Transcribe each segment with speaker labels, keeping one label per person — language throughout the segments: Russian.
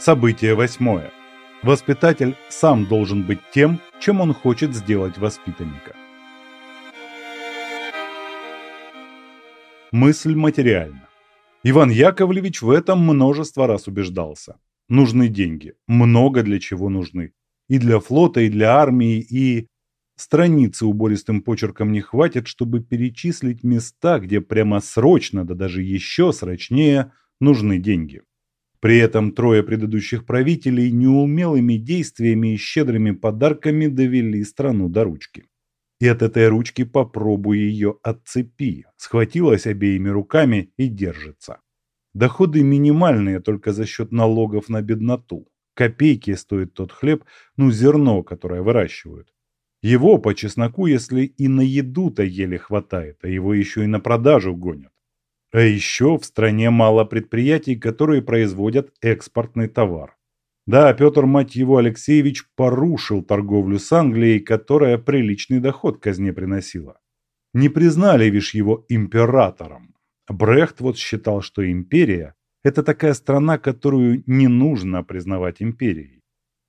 Speaker 1: Событие восьмое. Воспитатель сам должен быть тем, чем он хочет сделать воспитанника. Мысль материальна. Иван Яковлевич в этом множество раз убеждался. Нужны деньги. Много для чего нужны. И для флота, и для армии, и... Страницы убористым почерком не хватит, чтобы перечислить места, где прямо срочно, да даже еще срочнее, нужны деньги. При этом трое предыдущих правителей неумелыми действиями и щедрыми подарками довели страну до ручки. И от этой ручки попробуй ее отцепи. Схватилась обеими руками и держится. Доходы минимальные только за счет налогов на бедноту. Копейки стоит тот хлеб, ну зерно, которое выращивают. Его по чесноку, если и на еду-то еле хватает, а его еще и на продажу гонят. А еще в стране мало предприятий, которые производят экспортный товар. Да, Петр, мать его, Алексеевич порушил торговлю с Англией, которая приличный доход казне приносила. Не признали, вишь, его императором. Брехт вот считал, что империя – это такая страна, которую не нужно признавать империей.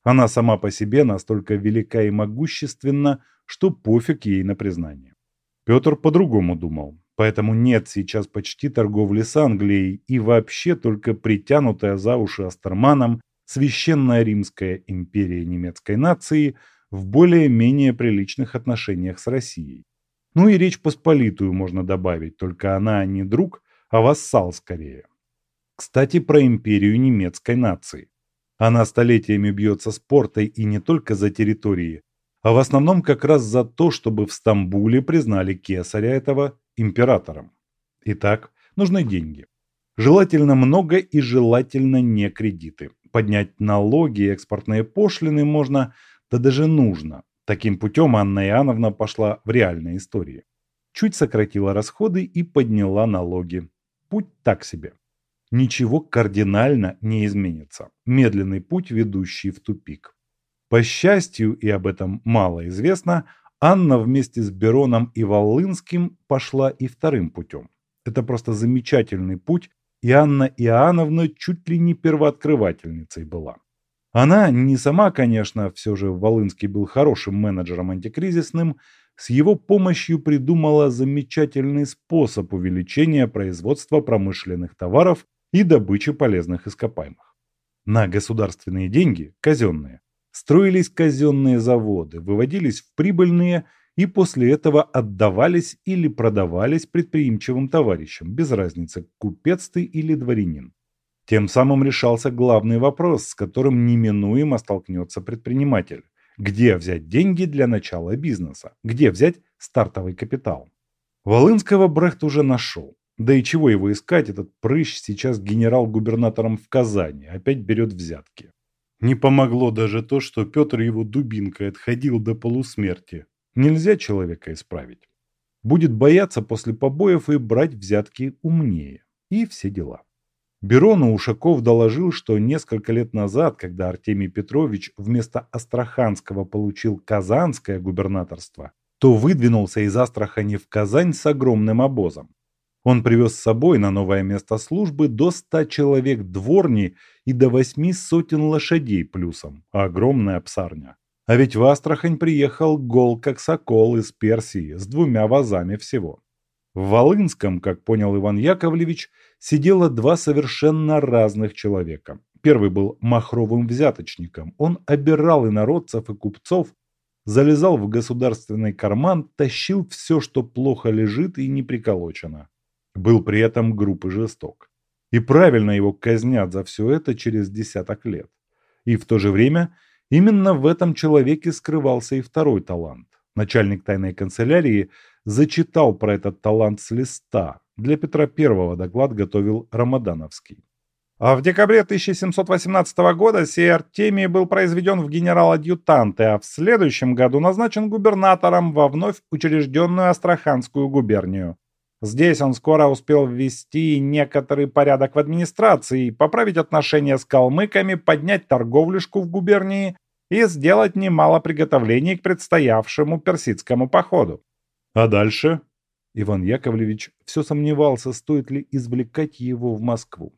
Speaker 1: Она сама по себе настолько велика и могущественна, что пофиг ей на признание. Петр по-другому думал. Поэтому нет сейчас почти торговли с Англией и вообще только притянутая за уши Астерманом Священная Римская империя немецкой нации в более-менее приличных отношениях с Россией. Ну и Речь Посполитую можно добавить, только она не друг, а вассал скорее. Кстати, про империю немецкой нации. Она столетиями бьется с портой и не только за территории, а в основном как раз за то, чтобы в Стамбуле признали кесаря этого императором. Итак, нужны деньги. Желательно много и желательно не кредиты. Поднять налоги и экспортные пошлины можно, да даже нужно. Таким путем Анна Иоанновна пошла в реальные истории. Чуть сократила расходы и подняла налоги. Путь так себе. Ничего кардинально не изменится. Медленный путь, ведущий в тупик. По счастью, и об этом мало известно, Анна вместе с Бероном и Волынским пошла и вторым путем. Это просто замечательный путь, и Анна Иоанновна чуть ли не первооткрывательницей была. Она не сама, конечно, все же Волынский был хорошим менеджером антикризисным, с его помощью придумала замечательный способ увеличения производства промышленных товаров и добычи полезных ископаемых. На государственные деньги, казенные, строились казенные заводы, выводились в прибыльные и после этого отдавались или продавались предприимчивым товарищам, без разницы, купец ты или дворянин. Тем самым решался главный вопрос, с которым неминуемо столкнется предприниматель. Где взять деньги для начала бизнеса? Где взять стартовый капитал? Волынского Брехт уже нашел. Да и чего его искать, этот прыщ сейчас генерал-губернатором в Казани, опять берет взятки. Не помогло даже то, что Петр его дубинкой отходил до полусмерти. Нельзя человека исправить. Будет бояться после побоев и брать взятки умнее. И все дела. Берону Ушаков доложил, что несколько лет назад, когда Артемий Петрович вместо Астраханского получил Казанское губернаторство, то выдвинулся из Астрахани в Казань с огромным обозом. Он привез с собой на новое место службы до ста человек дворни и до восьми сотен лошадей плюсом. Огромная псарня. А ведь в Астрахань приехал гол как сокол из Персии с двумя вазами всего. В Волынском, как понял Иван Яковлевич, сидело два совершенно разных человека. Первый был махровым взяточником. Он обирал инородцев и купцов, залезал в государственный карман, тащил все, что плохо лежит и не приколочено был при этом груб и жесток. И правильно его казнят за все это через десяток лет. И в то же время именно в этом человеке скрывался и второй талант. Начальник тайной канцелярии зачитал про этот талант с листа. Для Петра I доклад готовил Рамадановский. А в декабре 1718 года сей Артемий был произведен в генерал-адъютанты, а в следующем году назначен губернатором во вновь учрежденную Астраханскую губернию. Здесь он скоро успел ввести некоторый порядок в администрации, поправить отношения с калмыками, поднять торговлюшку в губернии и сделать немало приготовлений к предстоявшему персидскому походу. А дальше? Иван Яковлевич все сомневался, стоит ли извлекать его в Москву.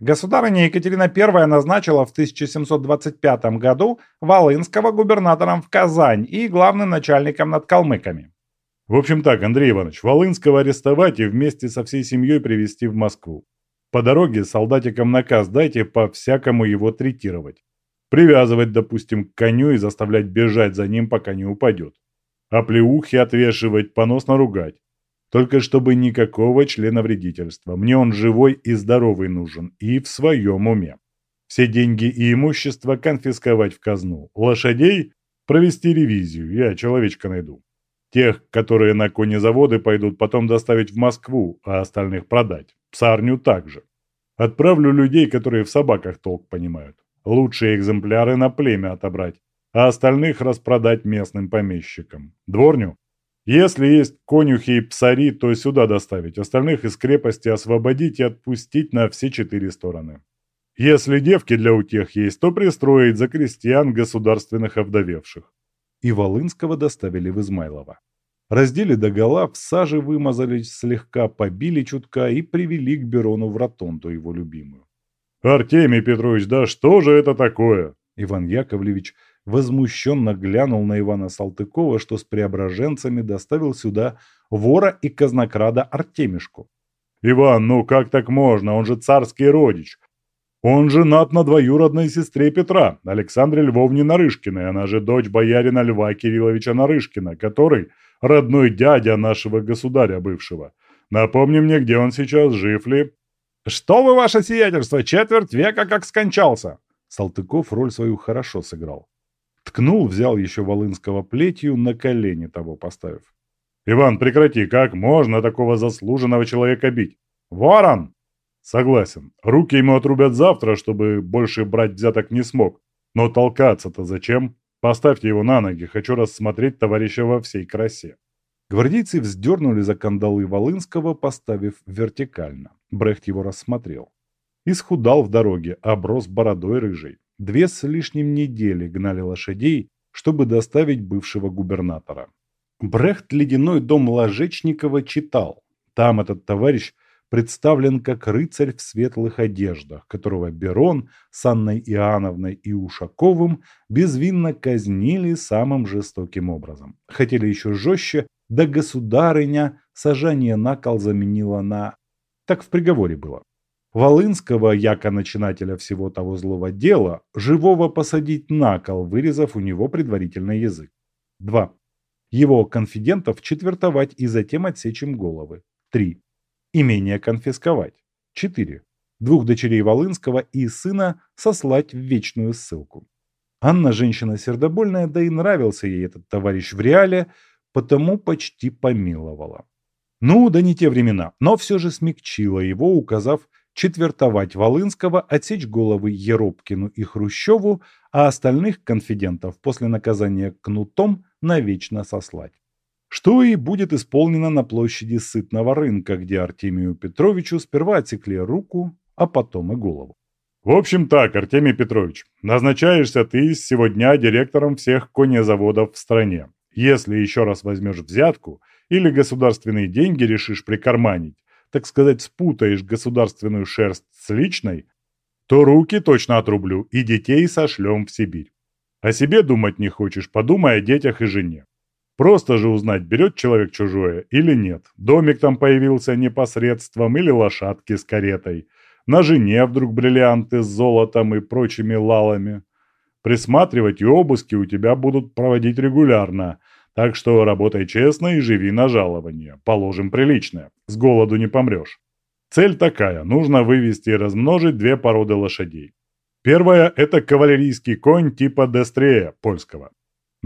Speaker 1: Государыня Екатерина I назначила в 1725 году Волынского губернатором в Казань и главным начальником над калмыками.
Speaker 2: В общем так, Андрей Иванович, Волынского арестовать и вместе со всей семьей привезти в Москву. По дороге солдатикам наказ дайте по-всякому его третировать. Привязывать, допустим, к коню и заставлять бежать за ним, пока не упадет. А плеухи отвешивать, поносно ругать. Только чтобы никакого члена вредительства. Мне он живой и здоровый нужен, и в своем уме. Все деньги и имущество конфисковать в казну. Лошадей провести ревизию, я человечка найду. Тех, которые на конезаводы пойдут, потом доставить в Москву, а остальных продать. Псарню также. Отправлю людей, которые в собаках толк понимают. Лучшие экземпляры на племя отобрать, а остальных распродать местным помещикам. Дворню если есть конюхи и псари, то сюда доставить, остальных из крепости освободить и отпустить на все четыре стороны. Если девки для утех есть, то пристроить за крестьян государственных овдовевших.
Speaker 1: И Волынского доставили в Измайлово. Раздели догола, в саже вымазали слегка, побили чутка и привели к Берону в ротонду его любимую.
Speaker 2: «Артемий Петрович, да что же это такое?»
Speaker 1: Иван Яковлевич возмущенно глянул на Ивана Салтыкова, что с преображенцами доставил сюда вора и казнокрада Артемишку.
Speaker 2: «Иван, ну как так можно? Он же царский родич. Он женат на двоюродной сестре Петра, Александре Львовне Нарышкиной, она же дочь боярина Льва Кирилловича Нарышкина, который родной дядя нашего государя бывшего. Напомни мне, где он сейчас, жив ли?»
Speaker 1: «Что вы, ваше сиятельство, четверть века как скончался!» Салтыков роль свою хорошо сыграл. Ткнул, взял еще Волынского плетью, на колени того поставив.
Speaker 2: «Иван, прекрати, как можно такого заслуженного человека бить? Ворон!» «Согласен. Руки ему отрубят завтра, чтобы больше брать взяток не смог. Но толкаться-то зачем? Поставьте его на ноги, хочу рассмотреть товарища во всей красе».
Speaker 1: Гвардейцы вздернули за кандалы Волынского, поставив вертикально. Брехт его рассмотрел. Исхудал в дороге, оброс бородой рыжей. Две с лишним недели гнали лошадей, чтобы доставить бывшего губернатора. Брехт «Ледяной дом Ложечникова» читал. Там этот товарищ представлен как рыцарь в светлых одеждах, которого Берон с Анной Иоанновной и Ушаковым безвинно казнили самым жестоким образом. Хотели еще жестче, да государыня сажание на кол заменила на... Так в приговоре было. Волынского, яко начинателя всего того злого дела, живого посадить на кол, вырезав у него предварительно язык. 2. Его конфидентов четвертовать и затем отсечь им головы. 3. Имение конфисковать. 4. Двух дочерей Волынского и сына сослать в вечную ссылку. Анна женщина сердобольная, да и нравился ей этот товарищ в реале, потому почти помиловала. Ну, да не те времена, но все же смягчила его, указав четвертовать Волынского, отсечь головы Еропкину и Хрущеву, а остальных конфидентов после наказания кнутом навечно сослать. Что и будет исполнено на площади Сытного рынка, где Артемию Петровичу сперва отсекли руку, а потом и голову.
Speaker 2: В общем так, Артемий Петрович, назначаешься ты с сегодня директором всех конезаводов в стране. Если еще раз возьмешь взятку или государственные деньги решишь прикарманить, так сказать, спутаешь государственную шерсть с личной, то руки точно отрублю и детей сошлем в Сибирь. О себе думать не хочешь, подумай о детях и жене. Просто же узнать, берет человек чужое или нет. Домик там появился непосредством или лошадки с каретой. На жене вдруг бриллианты с золотом и прочими лалами. Присматривать и обыски у тебя будут проводить регулярно, так что работай честно и живи на жалование. Положим приличное. С голоду не помрешь. Цель такая. Нужно вывести и размножить две породы лошадей. Первая – это кавалерийский конь типа Дестрея, польского.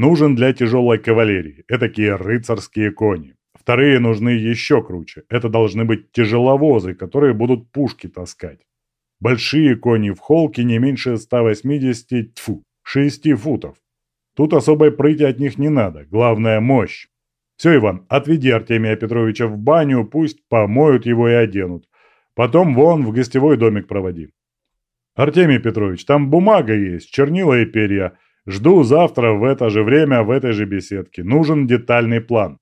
Speaker 2: Нужен для тяжелой кавалерии. Это такие рыцарские кони. Вторые нужны еще круче. Это должны быть тяжеловозы, которые будут пушки таскать. Большие кони в холке не меньше 180, тьфу, 6 футов. Тут особой прыти от них не надо, главное мощь. Все, Иван, отведи Артемия Петровича в баню, пусть помоют его и оденут. Потом вон в гостевой домик проводи. Артемий Петрович, там бумага есть, чернила и перья. Жду завтра в это же время в этой же беседке. Нужен детальный план.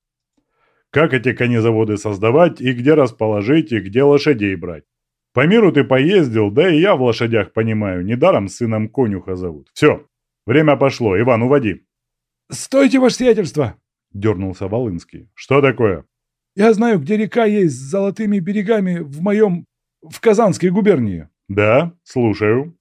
Speaker 2: Как эти конезаводы создавать и где расположить, и где лошадей брать. По миру ты поездил, да и я в лошадях понимаю. Недаром сыном конюха зовут. Все, время пошло. Иван, уводи.
Speaker 1: «Стойте, ваше сиятельство!»
Speaker 2: – дернулся Волынский. «Что такое?»
Speaker 1: «Я знаю, где река есть с золотыми берегами в моем... в Казанской губернии».
Speaker 2: «Да, слушаю».